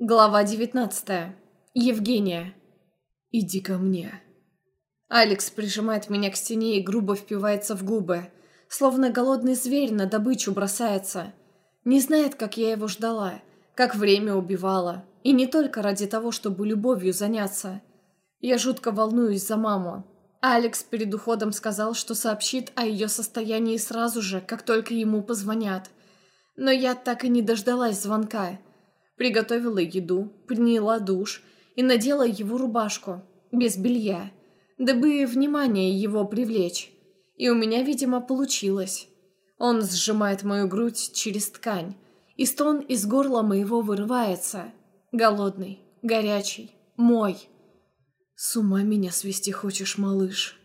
Глава 19. Евгения. «Иди ко мне». Алекс прижимает меня к стене и грубо впивается в губы, словно голодный зверь на добычу бросается. Не знает, как я его ждала, как время убивала, и не только ради того, чтобы любовью заняться. Я жутко волнуюсь за маму. Алекс перед уходом сказал, что сообщит о ее состоянии сразу же, как только ему позвонят. Но я так и не дождалась звонка. Приготовила еду, приняла душ и надела его рубашку, без белья, дабы внимание его привлечь. И у меня, видимо, получилось. Он сжимает мою грудь через ткань, и стон из горла моего вырывается. Голодный, горячий, мой. «С ума меня свести хочешь, малыш?»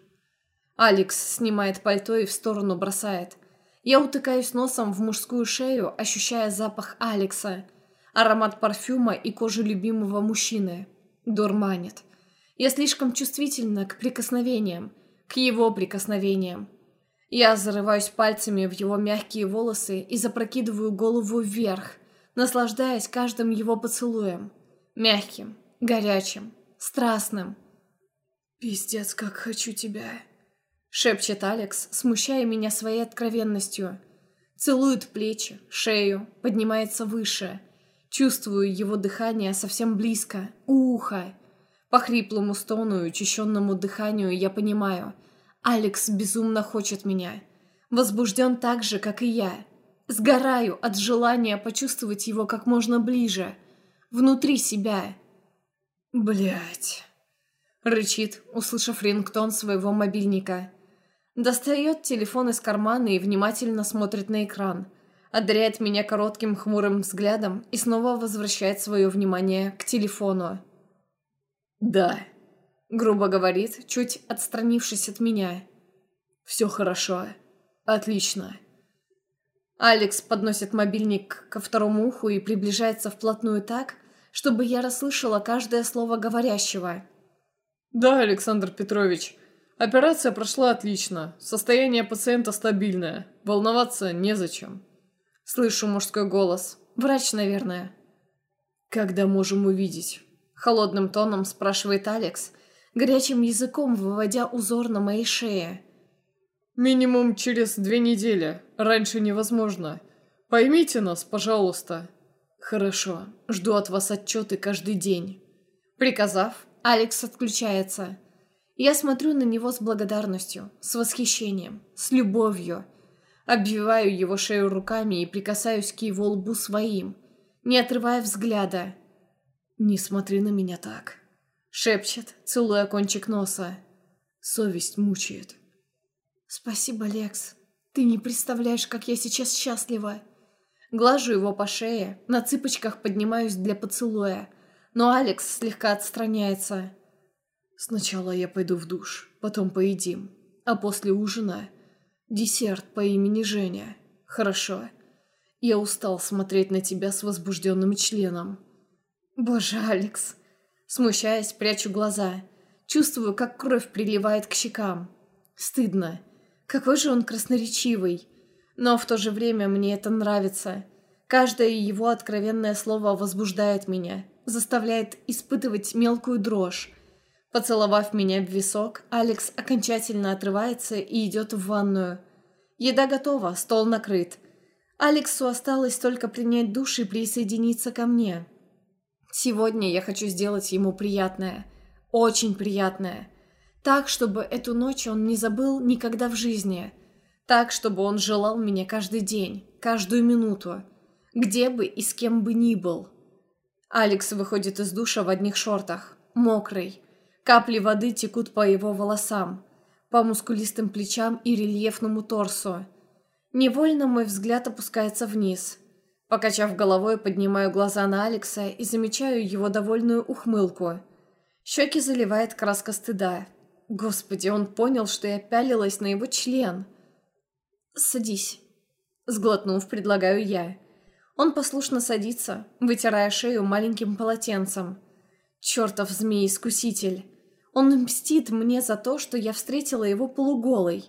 Алекс снимает пальто и в сторону бросает. Я утыкаюсь носом в мужскую шею, ощущая запах Алекса – Аромат парфюма и кожи любимого мужчины. Дурманит. Я слишком чувствительна к прикосновениям, к его прикосновениям. Я зарываюсь пальцами в его мягкие волосы и запрокидываю голову вверх, наслаждаясь каждым его поцелуем. Мягким, горячим, страстным. «Пиздец, как хочу тебя!» Шепчет Алекс, смущая меня своей откровенностью. Целует плечи, шею, поднимается выше – Чувствую его дыхание совсем близко, у. По хриплому стону и учащенному дыханию я понимаю, Алекс безумно хочет меня. Возбужден так же, как и я. Сгораю от желания почувствовать его как можно ближе. Внутри себя. Блять. Рычит, услышав рингтон своего мобильника. Достает телефон из кармана и внимательно смотрит на экран – одаряет меня коротким хмурым взглядом и снова возвращает свое внимание к телефону. «Да», — грубо говорит, чуть отстранившись от меня. «Все хорошо. Отлично». Алекс подносит мобильник ко второму уху и приближается вплотную так, чтобы я расслышала каждое слово говорящего. «Да, Александр Петрович, операция прошла отлично. Состояние пациента стабильное. Волноваться незачем». Слышу мужской голос. Врач, наверное. «Когда можем увидеть?» Холодным тоном спрашивает Алекс, горячим языком выводя узор на моей шее. «Минимум через две недели. Раньше невозможно. Поймите нас, пожалуйста». «Хорошо. Жду от вас отчеты каждый день». Приказав, Алекс отключается. Я смотрю на него с благодарностью, с восхищением, с любовью. Обвиваю его шею руками и прикасаюсь к его лбу своим, не отрывая взгляда. «Не смотри на меня так», — шепчет, целуя кончик носа. Совесть мучает. «Спасибо, Лекс. Ты не представляешь, как я сейчас счастлива». Глажу его по шее, на цыпочках поднимаюсь для поцелуя, но Алекс слегка отстраняется. «Сначала я пойду в душ, потом поедим, а после ужина Десерт по имени Женя. Хорошо. Я устал смотреть на тебя с возбужденным членом. Боже, Алекс. Смущаясь, прячу глаза. Чувствую, как кровь приливает к щекам. Стыдно. Какой же он красноречивый. Но в то же время мне это нравится. Каждое его откровенное слово возбуждает меня, заставляет испытывать мелкую дрожь, Поцеловав меня в висок, Алекс окончательно отрывается и идет в ванную. Еда готова, стол накрыт. Алексу осталось только принять душ и присоединиться ко мне. Сегодня я хочу сделать ему приятное. Очень приятное. Так, чтобы эту ночь он не забыл никогда в жизни. Так, чтобы он желал меня каждый день, каждую минуту. Где бы и с кем бы ни был. Алекс выходит из душа в одних шортах. Мокрый. Капли воды текут по его волосам, по мускулистым плечам и рельефному торсу. Невольно мой взгляд опускается вниз. Покачав головой, поднимаю глаза на Алекса и замечаю его довольную ухмылку. Щеки заливает краска стыда. Господи, он понял, что я пялилась на его член. «Садись», — сглотнув, предлагаю я. Он послушно садится, вытирая шею маленьким полотенцем. Чертов змей-искуситель. Он мстит мне за то, что я встретила его полуголой.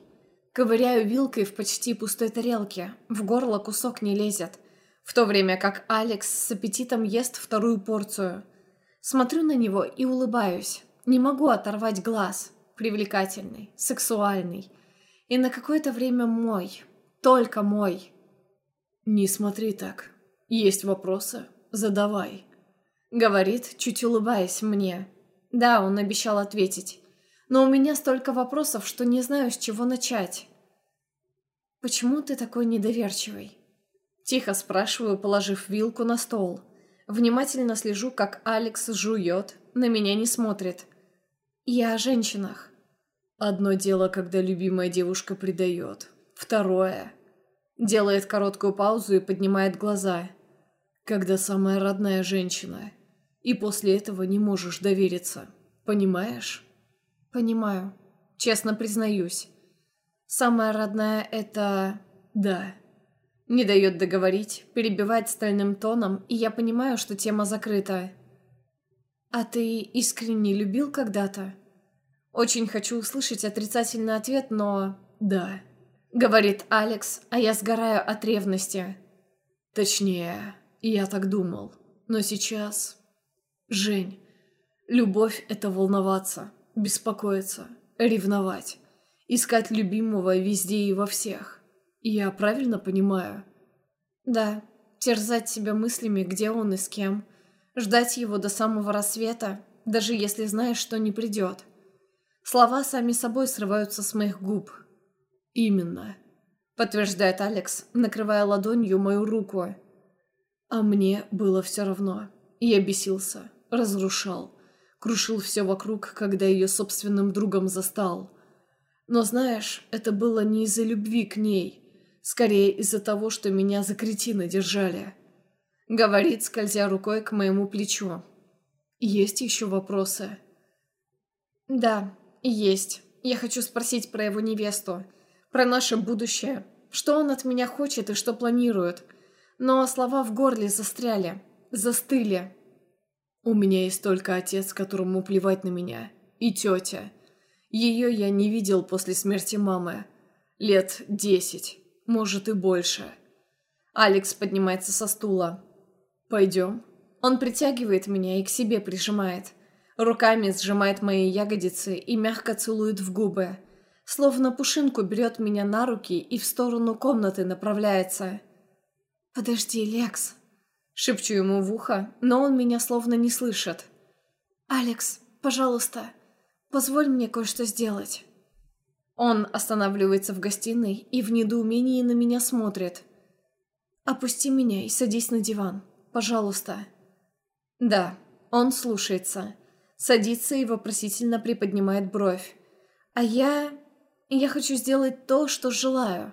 Ковыряю вилкой в почти пустой тарелке. В горло кусок не лезет. в то время как Алекс с аппетитом ест вторую порцию. Смотрю на него и улыбаюсь. Не могу оторвать глаз. Привлекательный, сексуальный. И на какое-то время мой. Только мой. «Не смотри так. Есть вопросы? Задавай», — говорит, чуть улыбаясь мне. Да, он обещал ответить. Но у меня столько вопросов, что не знаю, с чего начать. «Почему ты такой недоверчивый?» Тихо спрашиваю, положив вилку на стол. Внимательно слежу, как Алекс жует, на меня не смотрит. Я о женщинах. Одно дело, когда любимая девушка предает. Второе. Делает короткую паузу и поднимает глаза. Когда самая родная женщина. И после этого не можешь довериться. Понимаешь? Понимаю. Честно признаюсь. Самая родная — это... Да. Не дает договорить, перебивает стальным тоном, и я понимаю, что тема закрыта. «А ты искренне любил когда-то?» Очень хочу услышать отрицательный ответ, но... «Да», — говорит Алекс, а я сгораю от ревности. Точнее, я так думал. Но сейчас... Жень, любовь — это волноваться, беспокоиться, ревновать, искать любимого везде и во всех. Я правильно понимаю? Да, терзать себя мыслями, где он и с кем. Ждать его до самого рассвета, даже если знаешь, что не придет. Слова сами собой срываются с моих губ. «Именно», — подтверждает Алекс, накрывая ладонью мою руку. А мне было все равно. Я бесился, разрушал, крушил все вокруг, когда ее собственным другом застал. Но знаешь, это было не из-за любви к ней — Скорее из-за того, что меня за кретина держали. Говорит, скользя рукой к моему плечу. Есть еще вопросы? Да, есть. Я хочу спросить про его невесту. Про наше будущее. Что он от меня хочет и что планирует. Но слова в горле застряли. Застыли. У меня есть только отец, которому плевать на меня. И тетя. Ее я не видел после смерти мамы. Лет десять может и больше. Алекс поднимается со стула. «Пойдем?» Он притягивает меня и к себе прижимает. Руками сжимает мои ягодицы и мягко целует в губы. Словно пушинку берет меня на руки и в сторону комнаты направляется. «Подожди, Лекс!» Шепчу ему в ухо, но он меня словно не слышит. «Алекс, пожалуйста, позволь мне кое-что сделать». Он останавливается в гостиной и в недоумении на меня смотрит. «Опусти меня и садись на диван, пожалуйста». Да, он слушается. Садится и вопросительно приподнимает бровь. А я... Я хочу сделать то, что желаю.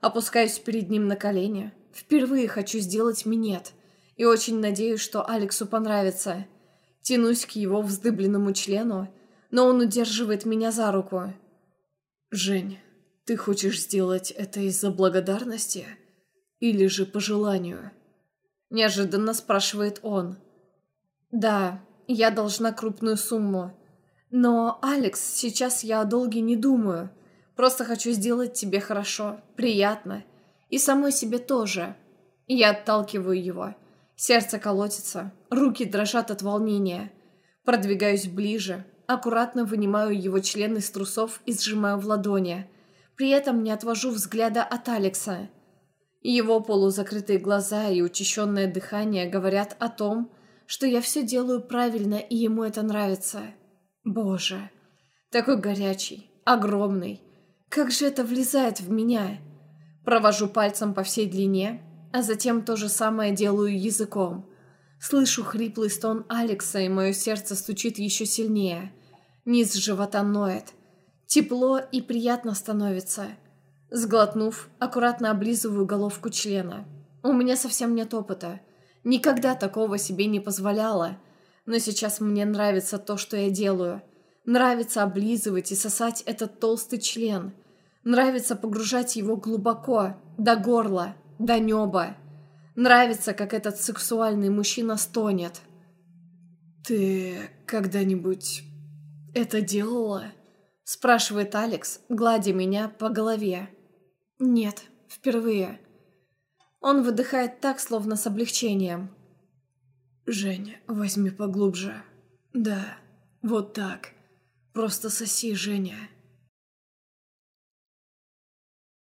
Опускаюсь перед ним на колени. Впервые хочу сделать минет. И очень надеюсь, что Алексу понравится. Тянусь к его вздыбленному члену, но он удерживает меня за руку. «Жень, ты хочешь сделать это из-за благодарности? Или же по желанию?» Неожиданно спрашивает он. «Да, я должна крупную сумму. Но, Алекс, сейчас я о долге не думаю. Просто хочу сделать тебе хорошо, приятно. И самой себе тоже». Я отталкиваю его. Сердце колотится, руки дрожат от волнения. Продвигаюсь ближе, Аккуратно вынимаю его член из трусов и сжимаю в ладони. При этом не отвожу взгляда от Алекса. Его полузакрытые глаза и учащенное дыхание говорят о том, что я все делаю правильно и ему это нравится. Боже, такой горячий, огромный. Как же это влезает в меня? Провожу пальцем по всей длине, а затем то же самое делаю языком. Слышу хриплый стон Алекса, и мое сердце стучит еще сильнее. Низ живота ноет. Тепло и приятно становится. Сглотнув, аккуратно облизываю головку члена. У меня совсем нет опыта. Никогда такого себе не позволяла. Но сейчас мне нравится то, что я делаю. Нравится облизывать и сосать этот толстый член. Нравится погружать его глубоко, до горла, до неба. Нравится, как этот сексуальный мужчина стонет. «Ты когда-нибудь «Это делала?» – спрашивает Алекс, гладя меня по голове. «Нет, впервые». Он выдыхает так, словно с облегчением. «Женя, возьми поглубже. Да, вот так. Просто соси, Женя».